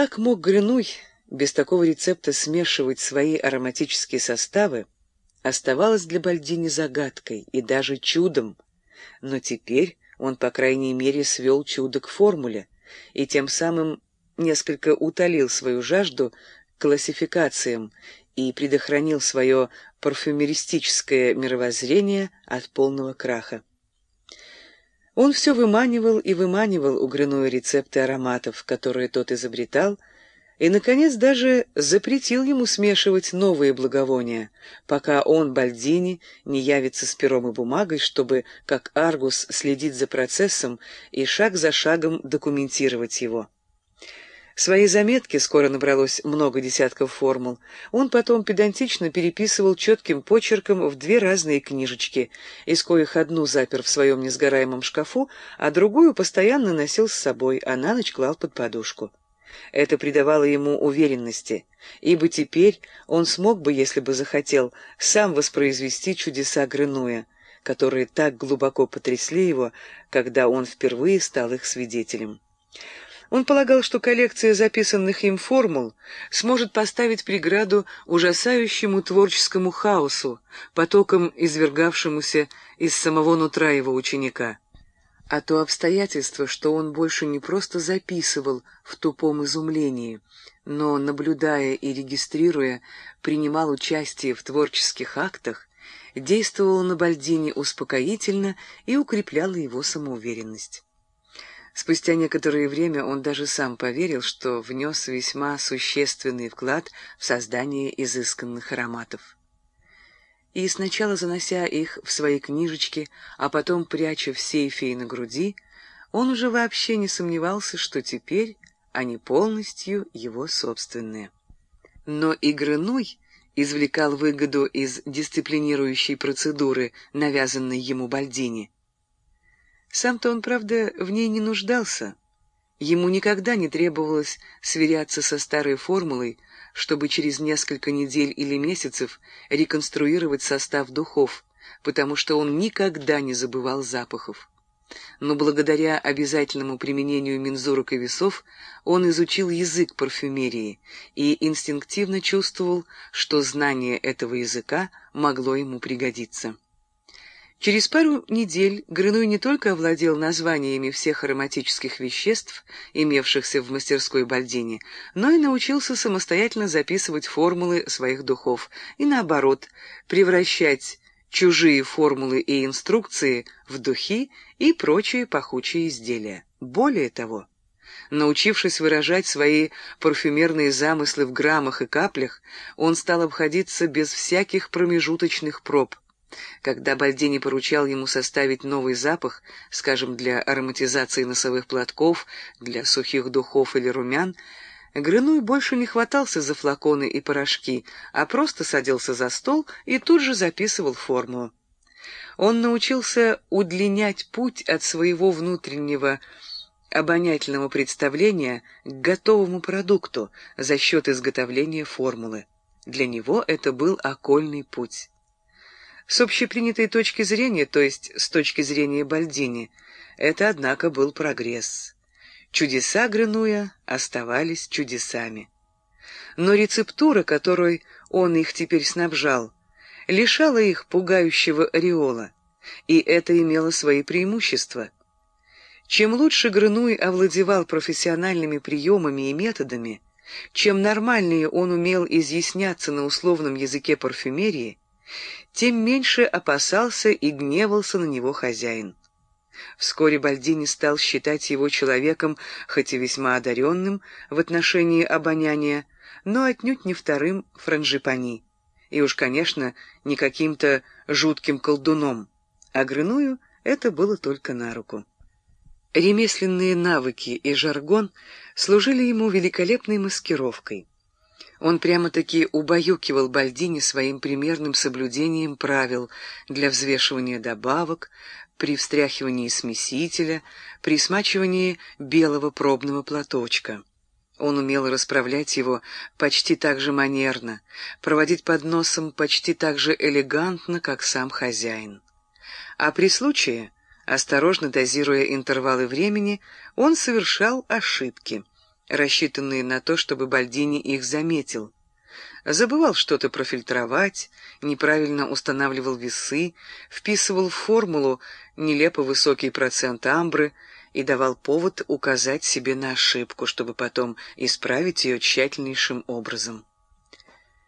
Как мог Гринуй без такого рецепта смешивать свои ароматические составы, оставалось для Бальдини загадкой и даже чудом. Но теперь он, по крайней мере, свел чудо к формуле и тем самым несколько утолил свою жажду классификациям и предохранил свое парфюмеристическое мировоззрение от полного краха. Он все выманивал и выманивал у Грыноя рецепты ароматов, которые тот изобретал, и, наконец, даже запретил ему смешивать новые благовония, пока он, Бальдини, не явится с пером и бумагой, чтобы, как Аргус, следить за процессом и шаг за шагом документировать его. Свои заметки скоро набралось много десятков формул. Он потом педантично переписывал четким почерком в две разные книжечки, из коих одну запер в своем несгораемом шкафу, а другую постоянно носил с собой, а на ночь клал под подушку. Это придавало ему уверенности, ибо теперь он смог бы, если бы захотел, сам воспроизвести чудеса Грынуя, которые так глубоко потрясли его, когда он впервые стал их свидетелем. Он полагал, что коллекция записанных им формул сможет поставить преграду ужасающему творческому хаосу, потоком извергавшемуся из самого нутра его ученика. А то обстоятельство, что он больше не просто записывал в тупом изумлении, но, наблюдая и регистрируя, принимал участие в творческих актах, действовало на Бальдине успокоительно и укрепляло его самоуверенность. Спустя некоторое время он даже сам поверил, что внес весьма существенный вклад в создание изысканных ароматов. И сначала занося их в свои книжечки, а потом пряча в сейфе и на груди, он уже вообще не сомневался, что теперь они полностью его собственные. Но и Грынуй извлекал выгоду из дисциплинирующей процедуры, навязанной ему Бальдини. Сам-то он, правда, в ней не нуждался. Ему никогда не требовалось сверяться со старой формулой, чтобы через несколько недель или месяцев реконструировать состав духов, потому что он никогда не забывал запахов. Но благодаря обязательному применению мензурок и весов он изучил язык парфюмерии и инстинктивно чувствовал, что знание этого языка могло ему пригодиться. Через пару недель Грыной не только овладел названиями всех ароматических веществ, имевшихся в мастерской Бальдини, но и научился самостоятельно записывать формулы своих духов и, наоборот, превращать чужие формулы и инструкции в духи и прочие пахучие изделия. Более того, научившись выражать свои парфюмерные замыслы в граммах и каплях, он стал обходиться без всяких промежуточных проб – когда Бальдини поручал ему составить новый запах, скажем, для ароматизации носовых платков, для сухих духов или румян, Грынуй больше не хватался за флаконы и порошки, а просто садился за стол и тут же записывал формулу. Он научился удлинять путь от своего внутреннего обонятельного представления к готовому продукту за счет изготовления формулы. Для него это был окольный путь. С общепринятой точки зрения, то есть с точки зрения Бальдини, это, однако, был прогресс. Чудеса Грынуя оставались чудесами. Но рецептура, которой он их теперь снабжал, лишала их пугающего ореола, и это имело свои преимущества. Чем лучше Грынуй овладевал профессиональными приемами и методами, чем нормальнее он умел изъясняться на условном языке парфюмерии, тем меньше опасался и гневался на него хозяин. Вскоре Бальдини стал считать его человеком, хоть и весьма одаренным в отношении обоняния, но отнюдь не вторым франжипани, и уж, конечно, не каким-то жутким колдуном, а Грыную это было только на руку. Ремесленные навыки и жаргон служили ему великолепной маскировкой. Он прямо-таки убаюкивал Бальдини своим примерным соблюдением правил для взвешивания добавок, при встряхивании смесителя, при смачивании белого пробного платочка. Он умел расправлять его почти так же манерно, проводить под носом почти так же элегантно, как сам хозяин. А при случае, осторожно дозируя интервалы времени, он совершал ошибки — рассчитанные на то, чтобы Бальдини их заметил. Забывал что-то профильтровать, неправильно устанавливал весы, вписывал в формулу нелепо высокий процент амбры и давал повод указать себе на ошибку, чтобы потом исправить ее тщательнейшим образом.